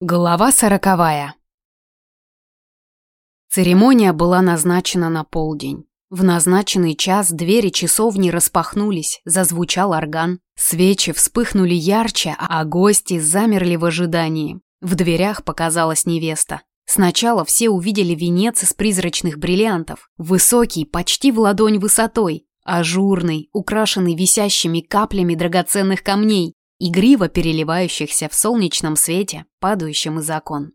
Глава сороковая. Церемония была назначена на полдень. В назначенный час двери часовни распахнулись, зазвучал орган, свечи вспыхнули ярче, а гости замерли в ожидании. В дверях показалась невеста. Сначала все увидели венец из призрачных бриллиантов, высокий, почти в ладонь высотой, ажурный, украшенный висящими каплями драгоценных камней, игриво переливающихся в солнечном свете, падающем из окон.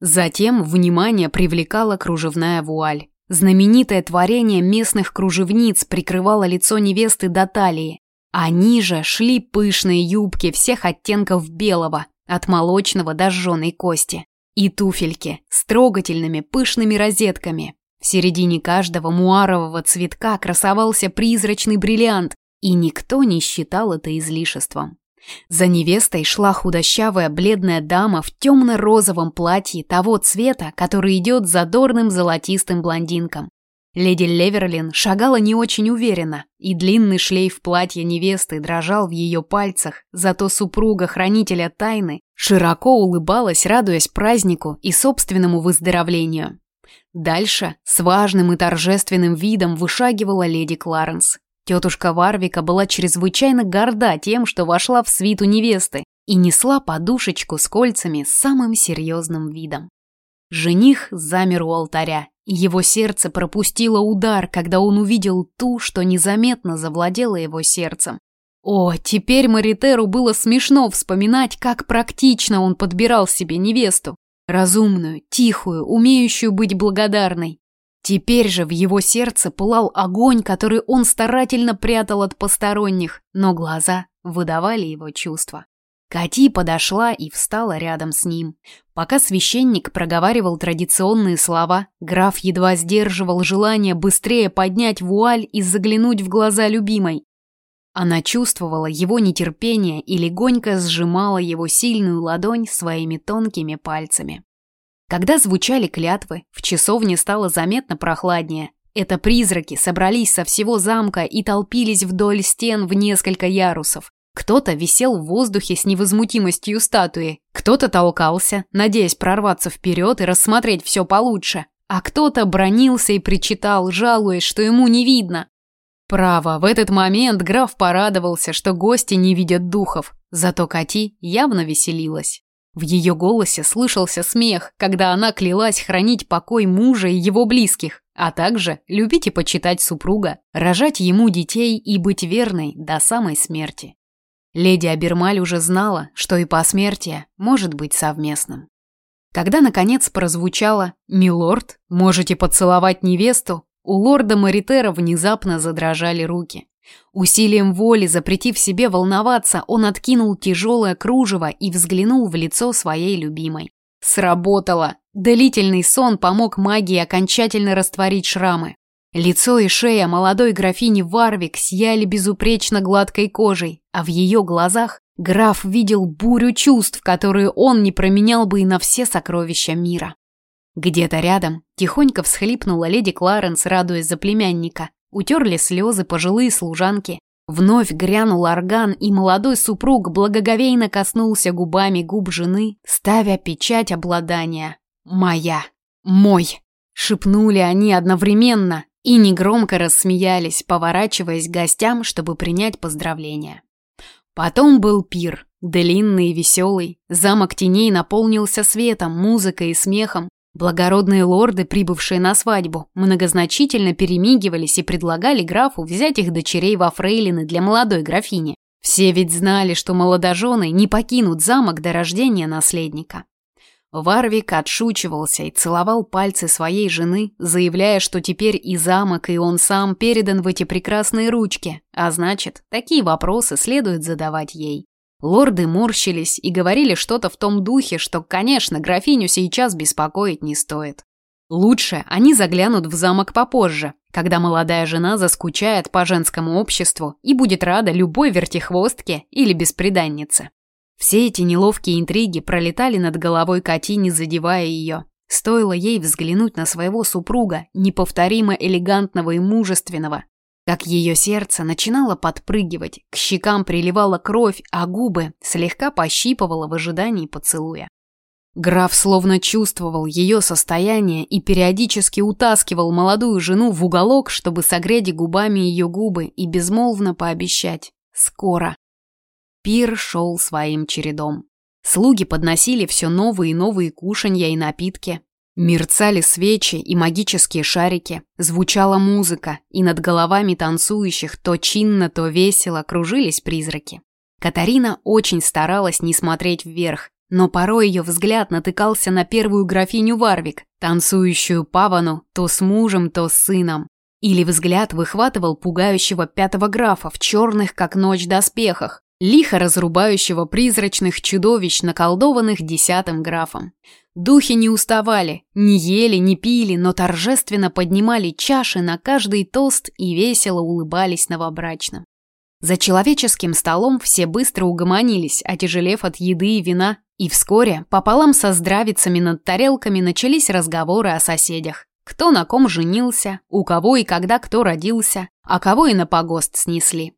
Затем внимание привлекала кружевная вуаль. Знаменитое творение местных кружевниц прикрывало лицо невесты до талии, а ниже шли пышные юбки всех оттенков белого, от молочного до жженой кости, и туфельки с трогательными пышными розетками. В середине каждого муарового цветка красовался призрачный бриллиант, и никто не считал это излишеством. За невестой шла худощавая бледная дама в темно-розовом платье того цвета, который идет задорным золотистым блондинкам. Леди Леверлин шагала не очень уверенно, и длинный шлейф платья невесты дрожал в ее пальцах, зато супруга хранителя тайны широко улыбалась, радуясь празднику и собственному выздоровлению. Дальше с важным и торжественным видом вышагивала леди Кларенс. Тетушка Варвика была чрезвычайно горда тем, что вошла в свиту невесты и несла подушечку с кольцами с самым серьезным видом. Жених замер у алтаря, и его сердце пропустило удар, когда он увидел ту, что незаметно завладела его сердцем. О, теперь Маритеру было смешно вспоминать, как практично он подбирал себе невесту. Разумную, тихую, умеющую быть благодарной. Теперь же в его сердце пылал огонь, который он старательно прятал от посторонних, но глаза выдавали его чувства. Кати подошла и встала рядом с ним. Пока священник проговаривал традиционные слова, граф едва сдерживал желание быстрее поднять вуаль и заглянуть в глаза любимой. Она чувствовала его нетерпение и легонько сжимала его сильную ладонь своими тонкими пальцами. Когда звучали клятвы, в часовне стало заметно прохладнее. Это призраки собрались со всего замка и толпились вдоль стен в несколько ярусов. Кто-то висел в воздухе с невозмутимостью статуи, кто-то толкался, надеясь прорваться вперед и рассмотреть все получше, а кто-то бронился и причитал, жалуясь, что ему не видно. Право, в этот момент граф порадовался, что гости не видят духов, зато Кати явно веселилась. В ее голосе слышался смех, когда она клялась хранить покой мужа и его близких, а также любить и почитать супруга, рожать ему детей и быть верной до самой смерти. Леди Абермаль уже знала, что и посмертие может быть совместным. Когда, наконец, прозвучало «Милорд, можете поцеловать невесту», у лорда Маритера внезапно задрожали руки. Усилием воли, запретив себе волноваться, он откинул тяжелое кружево и взглянул в лицо своей любимой. Сработало! Длительный сон помог магии окончательно растворить шрамы. Лицо и шея молодой графини Варвик сияли безупречно гладкой кожей, а в ее глазах граф видел бурю чувств, которые он не променял бы и на все сокровища мира. Где-то рядом тихонько всхлипнула леди Кларенс, радуясь за племянника, Утерли слезы пожилые служанки. Вновь грянул орган, и молодой супруг благоговейно коснулся губами губ жены, ставя печать обладания. «Моя! Мой!» Шепнули они одновременно и негромко рассмеялись, поворачиваясь к гостям, чтобы принять поздравления. Потом был пир, длинный и веселый. Замок теней наполнился светом, музыкой и смехом. Благородные лорды, прибывшие на свадьбу, многозначительно перемигивались и предлагали графу взять их дочерей во фрейлины для молодой графини. Все ведь знали, что молодожены не покинут замок до рождения наследника. Варвик отшучивался и целовал пальцы своей жены, заявляя, что теперь и замок, и он сам передан в эти прекрасные ручки, а значит, такие вопросы следует задавать ей. Лорды морщились и говорили что-то в том духе, что, конечно, графиню сейчас беспокоить не стоит. Лучше они заглянут в замок попозже, когда молодая жена заскучает по женскому обществу и будет рада любой вертихвостке или бесприданнице. Все эти неловкие интриги пролетали над головой Кати, не задевая ее. Стоило ей взглянуть на своего супруга, неповторимо элегантного и мужественного, как ее сердце начинало подпрыгивать, к щекам приливала кровь, а губы слегка пощипывало в ожидании поцелуя. Граф словно чувствовал ее состояние и периодически утаскивал молодую жену в уголок, чтобы согреть губами ее губы и безмолвно пообещать «скоро». Пир шел своим чередом. Слуги подносили все новые и новые кушанья и напитки. Мерцали свечи и магические шарики, звучала музыка, и над головами танцующих то чинно, то весело кружились призраки. Катарина очень старалась не смотреть вверх, но порой ее взгляд натыкался на первую графиню Варвик, танцующую павану то с мужем, то с сыном. Или взгляд выхватывал пугающего пятого графа в черных, как ночь, доспехах, лихо разрубающего призрачных чудовищ, наколдованных десятым графом. Духи не уставали, не ели, не пили, но торжественно поднимали чаши на каждый тост и весело улыбались новобрачным. За человеческим столом все быстро угомонились, отяжелев от еды и вина, и вскоре пополам со здравицами над тарелками начались разговоры о соседях. Кто на ком женился, у кого и когда кто родился, а кого и на погост снесли.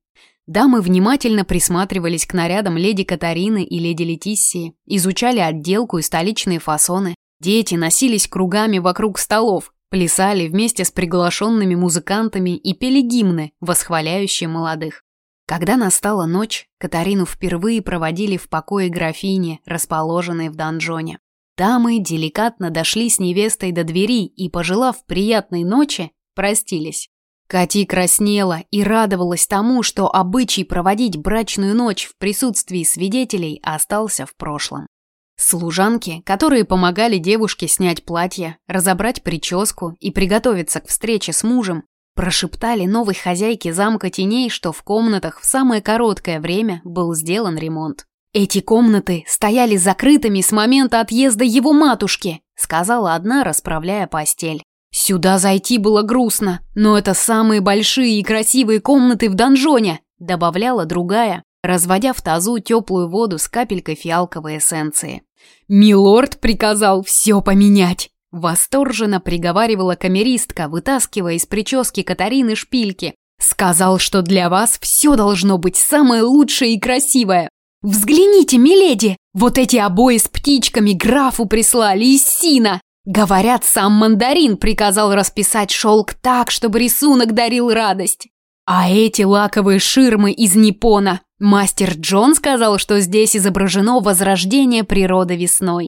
Дамы внимательно присматривались к нарядам леди Катарины и леди Летиссии, изучали отделку и столичные фасоны. Дети носились кругами вокруг столов, плясали вместе с приглашенными музыкантами и пели гимны, восхваляющие молодых. Когда настала ночь, Катарину впервые проводили в покое графини, расположенной в донжоне. Дамы деликатно дошли с невестой до двери и, пожелав приятной ночи, простились. Кати краснела и радовалась тому, что обычай проводить брачную ночь в присутствии свидетелей остался в прошлом. Служанки, которые помогали девушке снять платье, разобрать прическу и приготовиться к встрече с мужем, прошептали новой хозяйке замка теней, что в комнатах в самое короткое время был сделан ремонт. «Эти комнаты стояли закрытыми с момента отъезда его матушки», сказала одна, расправляя постель. «Сюда зайти было грустно, но это самые большие и красивые комнаты в донжоне», добавляла другая, разводя в тазу теплую воду с капелькой фиалковой эссенции. «Милорд приказал все поменять!» Восторженно приговаривала камеристка, вытаскивая из прически Катарины шпильки. «Сказал, что для вас все должно быть самое лучшее и красивое. Взгляните, миледи, вот эти обои с птичками графу прислали из Сина. Говорят, сам мандарин приказал расписать шелк так, чтобы рисунок дарил радость. А эти лаковые ширмы из Ниппона. Мастер Джон сказал, что здесь изображено возрождение природы весной.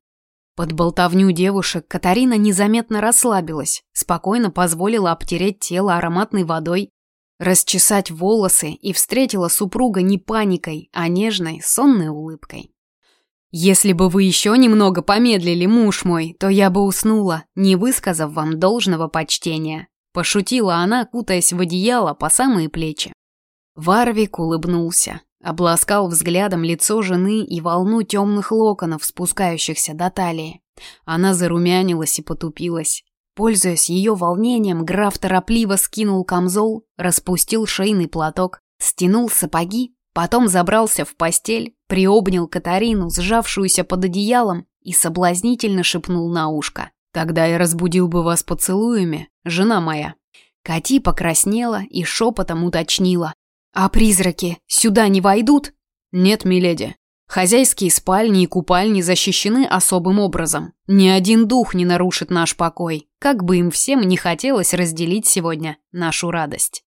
Под болтовню девушек Катарина незаметно расслабилась, спокойно позволила обтереть тело ароматной водой, расчесать волосы и встретила супруга не паникой, а нежной, сонной улыбкой. «Если бы вы еще немного помедлили, муж мой, то я бы уснула, не высказав вам должного почтения», пошутила она, кутаясь в одеяло по самые плечи. Варвик улыбнулся, обласкал взглядом лицо жены и волну темных локонов, спускающихся до талии. Она зарумянилась и потупилась. Пользуясь ее волнением, граф торопливо скинул камзол, распустил шейный платок, стянул сапоги Потом забрался в постель, приобнял Катарину, сжавшуюся под одеялом, и соблазнительно шепнул на ушко. «Тогда я разбудил бы вас поцелуями, жена моя». Кати покраснела и шепотом уточнила. «А призраки сюда не войдут?» «Нет, миледи. Хозяйские спальни и купальни защищены особым образом. Ни один дух не нарушит наш покой, как бы им всем не хотелось разделить сегодня нашу радость».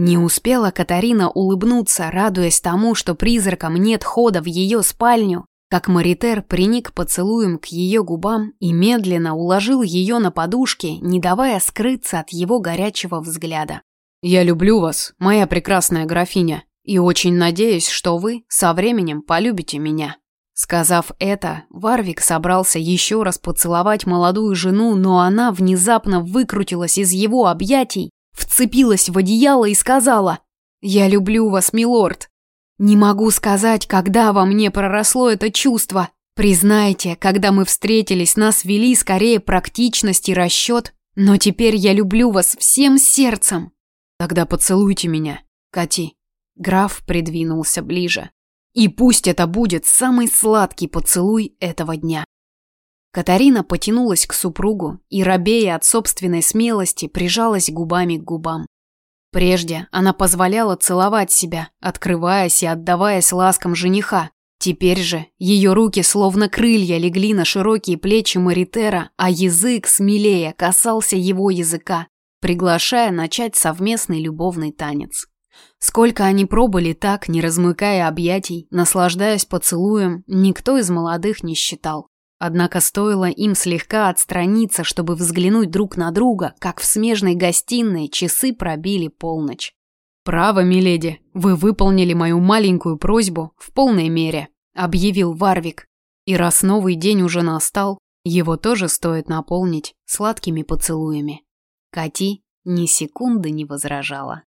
Не успела Катарина улыбнуться, радуясь тому, что призракам нет хода в ее спальню, как Маритер приник поцелуем к ее губам и медленно уложил ее на подушке, не давая скрыться от его горячего взгляда. «Я люблю вас, моя прекрасная графиня, и очень надеюсь, что вы со временем полюбите меня». Сказав это, Варвик собрался еще раз поцеловать молодую жену, но она внезапно выкрутилась из его объятий вцепилась в одеяло и сказала «Я люблю вас, милорд». Не могу сказать, когда во мне проросло это чувство. Признайте, когда мы встретились, нас вели скорее практичность и расчет, но теперь я люблю вас всем сердцем. Тогда поцелуйте меня, Кати. Граф придвинулся ближе. И пусть это будет самый сладкий поцелуй этого дня. Катарина потянулась к супругу и, робея от собственной смелости, прижалась губами к губам. Прежде она позволяла целовать себя, открываясь и отдаваясь ласкам жениха, Теперь же ее руки словно крылья легли на широкие плечи Маритера, а язык, смелее, касался его языка, приглашая начать совместный любовный танец. Сколько они пробыли так, не размыкая объятий, наслаждаясь поцелуем, никто из молодых не считал. Однако стоило им слегка отстраниться, чтобы взглянуть друг на друга, как в смежной гостиной часы пробили полночь. «Право, миледи, вы выполнили мою маленькую просьбу в полной мере», — объявил Варвик. «И раз новый день уже настал, его тоже стоит наполнить сладкими поцелуями». Кати ни секунды не возражала.